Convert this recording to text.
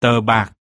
tờ bạc.